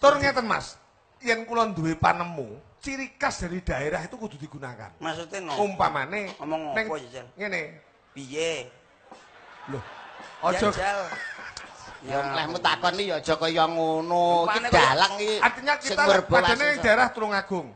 Tur ngeten Mas, yen kula duwe panemu, ciri khas dari daerah itu kudu digunakan. Maksudnya no. Umpamane Ngomong apa, Jajal? Ngene. Piye? Loh. Aja Jajal. Ya mlehmu takoni ya aja kaya ngono. Iki dalang iki. Artinya kita padane daerah Tulungagung.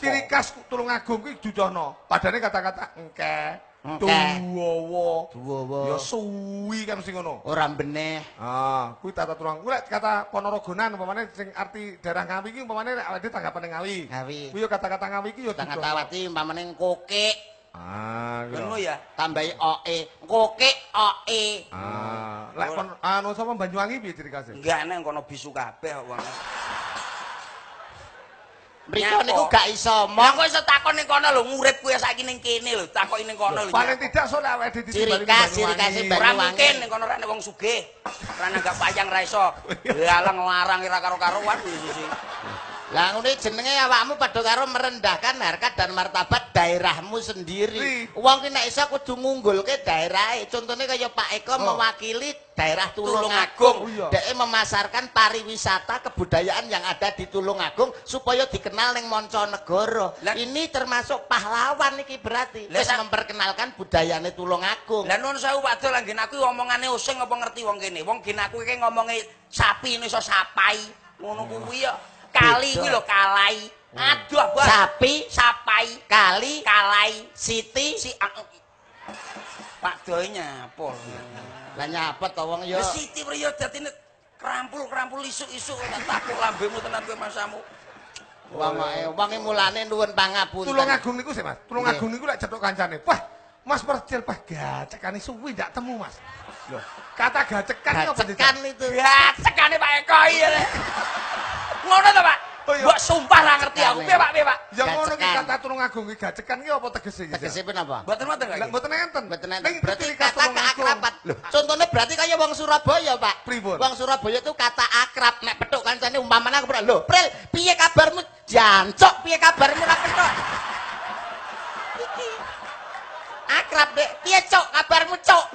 Ciri khas Tulungagung kuwi dudono. Padane kata-kata engke, Tuwowo. Tuwowo. Ya suwi kan mesti ngono. ora beneh. Ah, kuwi tata tulung. Kuwi kata Ponorogonan umpamane sing arti daerah Ngawi iki umpamane nek awake tanggapane Ngawi. Ngawi. Kuwi ya kata-kata Ngawi iki ya Tangan dudono. tawati umpamane kokek Ah. Ngono ya. tambahi oe. Kokek oe. Ah, lek anu sapa Banyuwangi piye ciri khasnya? Enggak nek kono bisu kabeh wong. Mriko niku gak iso omong. kok iso takon ning kono lho, ngurip kuwi saiki ning kene lho, takoki ning kono lho. Paling tidak soalnya awake dhewe Ciri ditimbali khas, Banyuwangi. ciri khas Ora mungkin ning kono rene wong sugih. Ora nanggap wayang ra iso. Lalang larang ora karo-karuan kuwi sisi. Lah ngene jenenge awakmu padha karo merendahkan harkat dan martabat daerahmu sendiri. Ri. Wong ki nek iso kudu ngunggulke daerahe. Contone kaya Pak Eko Oh. mewakili daerah Tulungagung. Oh. Dhek memasarkan pariwisata kebudayaan yang ada di Tulungagung supaya dikenal ning mancanegara. Lah- Ini termasuk pahlawan iki berarti. Wis memperkenalkan budayane Tulungagung. Lah nuwun sewu Pak Dol, anggen aku omongane using apa ngerti wong kene. Wong gen aku iki ngomonge sapi iso sapai. Ngono kuwi ya. Kali kuwi lho kalai. Aduh, Abah. Sapi, sapai, kali, kalai, siti, si ah, Pak Dol nyapa. lah nyapa to wong ya. Siti priyo dadine krampul-krampul isuk-isuk tak takuk lambemu tenan kowe masamu. Wong ae wong e mulane nuwun pangapunten. Tulungagung niku sih Mas. Tulungagung niku lek cetuk kancane. Wah, Mas Percil pah gacekane suwi ndak temu Mas. Loh, kata gacekan apa Gacekan itu. Ya, cekane Pak Eko iya. Ngono to, Pak? Oh, iya. Mbok sumpah ra ngerti aku. Piye, Pak? Piye, Pak? Ya ngono ki kata Tulungagung ki gacekan ki apa tegese iki? Tegese napa? Mboten wonten Lah lagi. mboten enten. Mboten enten. Berarti kata. Loh, contohnya berarti kaya wong Surabaya, Pak. Pripun? Wong Surabaya itu kata akrab. Nek petuk kancane umpamane aku "Lho, Pril, piye kabarmu?" Jancok, piye kabarmu ra petuk? Iki. Akrab, Dek. Piye, Cok? Kabarmu, Cok?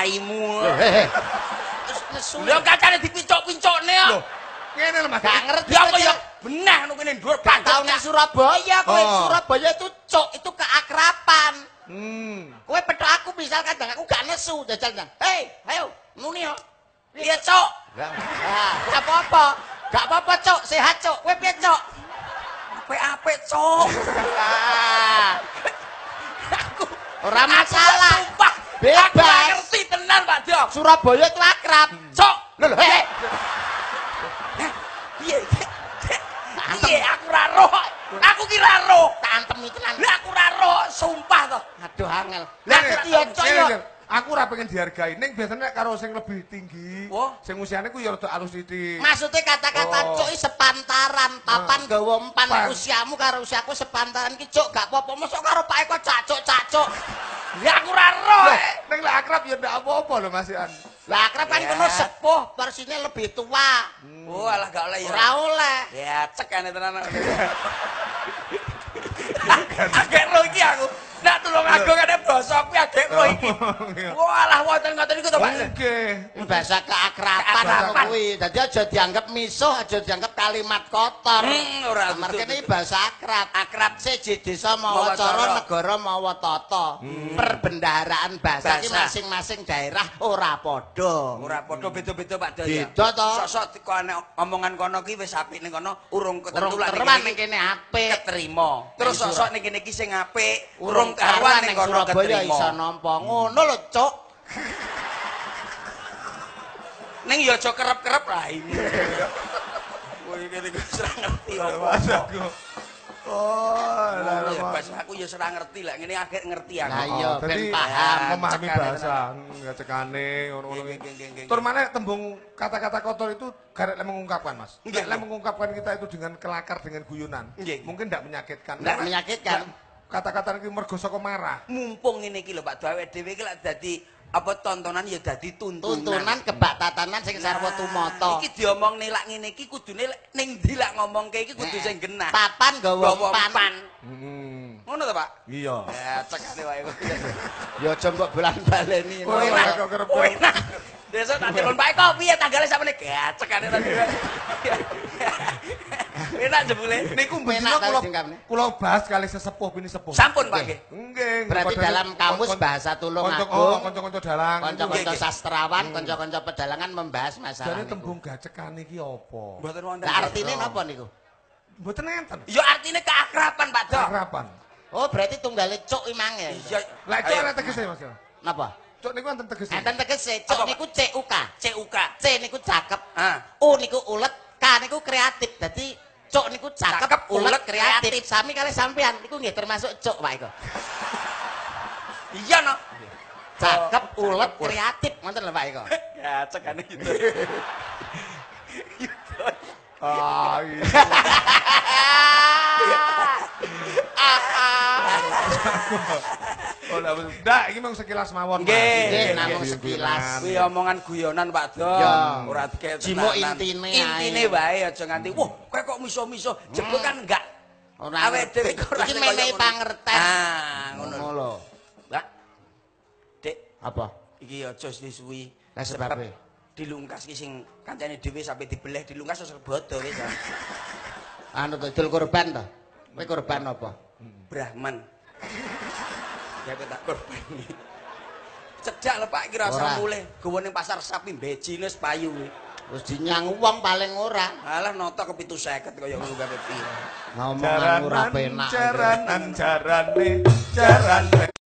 Raimu. Terus nesu. Lho kacane dipincok-pincokne ya. Loh, ngene lho Mas. Gak ngerti. Ya apa ya benah ngono kene dhuwur Gak tau ning Surabaya kowe. Oh. Surabaya itu Cok, itu keakraban. Hmm. Kowe petuk aku misal kadang aku gak nesu jajal nang. Hei, ayo, muni yo. Piye, Cok? Gak apa-apa. Gak apa-apa, Cok. Sehat, Cok. Kowe piye, Cok? apik-apik, Cok. Ah. Aku Ora aku masalah. Sumpah. Bebas. Aku gak ngerti Surabaya itu akrab. Cok. Lho, lho, hei. Piye? Piye aku ra roh. Aku ki ra roh. Tak antemi tenan. Lah aku ra roh, sumpah to. Aduh, angel. Lah ngerti yo, Cok. Aku ora pengen dihargai. Ning biasanya nek karo sing lebih tinggi, Wah. sing usiane ku ya rada alus titik. Maksudnya kata-kata Oh. Iki sepantaran, papan gawa empan Pan. usiamu karo usiaku sepantaran ki Cok gak apa-apa. Mosok karo Pak Eko cacuk-cacuk. Lah aku ra roh. Lah, ning lek akrab ya ndak apa-apa lho Mas Ian. Lah akrab kan Ya. kono sepuh, persine lebih tua. Oh, alah gak oleh ya. Ora oleh. Ya cekane tenan. Roh iki aku. Nak tulung aku kene basa kuwi roh iki. Wah, alah wonten ngoten iku to, Pak. Nggih. bahasa keakraban kuwi. Dadi aja dianggap misuh, aja dianggap kalimat kotor. Hmm, ora, ini betul. bahasa akrab. Akrab siji desa Mawa cara, negara mawa tata. Perbendaharaan bahasa iki masing-masing daerah ora padha. Ora padha beda-beda Pak Daya. Beda to. Sosok teko ana omongan kono ki wis apik ning kono urung ketentu keteruan ning kene apik. keterima. Terus sosok ning kene ki sing apik urung Urung karuan ning kono Surabaya iso nampa. Ngono lho, Cuk. Ning ya aja kerep-kerep lah ini. Kowe kene iki ora ngerti Mas apa. aku. Oh, lah. Bas, aku ya ora ngerti lah ngene agak ngerti aku. Lah iya, Oh, ben paham. memahami bahasa, nggak cekane, ngono-ngono. Tur mana tembung kata-kata kotor itu garek lem mengungkapkan mas. Nggih. mengungkapkan kita itu dengan kelakar dengan guyonan, Nggih. mungkin tidak menyakitkan. Nggak Nek- menyakitkan. Kata-kata ini mergo saka marah. Mumpung ngene iki lho Pak Dawe dhewe iki lak dadi apa tontonan ya dadi tuntunan. Tuntunan kebak tatanan sing sarwa tumata. Iki diomongne lak ngene iki kudune ning ndi lak ngomongke iki kudu sing genah. Papan gawa Gawa pan. pan. Hmm. Ngono to, Pak? Iya. Ya, cekane wae kok. Ya aja mbok bolan baleni. Kowe Enak. kok kerep. Desa tak telepon Pak Eko piye tanggale sampeyan gacekane ta. Enak jebule. Niku ta kula kula bahas kali sesepuh bini sepuh. Sampun Pak nggih. Nggih. Berarti dalam kamus bahasa tulung agung. oh, Kanca-kanca dalang. Kanca-kanca sastrawan, kanca-kanca pedalangan membahas masalah niku. tembung gacekan iki apa? Mboten wonten. Lah artine napa niku? Mboten enten. Ya artine keakraban Pak Dok. Harapan. Oh, berarti tunggale cuk imang ya. Iya. Lah Ayo. ana tegese Mas. Napa? Cuk niku enten tegese. Enten tegese cuk niku CUK. CUK. C niku cakep. Ah. U niku ulet, K niku kreatif. Dadi cuk niku cakep, ulet, kreatif. Sami kali sampean niku nggih termasuk cuk Pak Iko. Iya no. Cakep, Oh, ulet, kreatif. Ngoten lho Pak Iko. Gacekane gitu. Ah, iya. Oh, betul. Ndak, iki mung sekilas mawon. Nggih. Namung sekilas. Kuwi omongan guyonan Pak. Ya. Ora dikek Jimo tenanan. intine Intine ae. wae aja nganti wah kowe kok miso-miso. Jebul kan enggak. Ora Awake dhewe kok ora Iki menehi pangerten. Ah, ngono. Ngono lho. Lah. Dek, Apa? iki aja suwi-suwi. Lah sebabe? dilungkas ki sing kancane dhewe sampe dibeleh dilungkas wis bodo wis. Anu to idul kurban to. Kowe kurban apa? Brahman. Kok tak korbani. Cedak lho Pak iki rasa Ora. mulih gowo ning pasar sapi bejine wis payu kuwi. Wis dinyang wong paling ora. Alah nota ke 750 kaya ngono kabeh piye. Ngomongan ora penak. jaranan, jarane, jarane.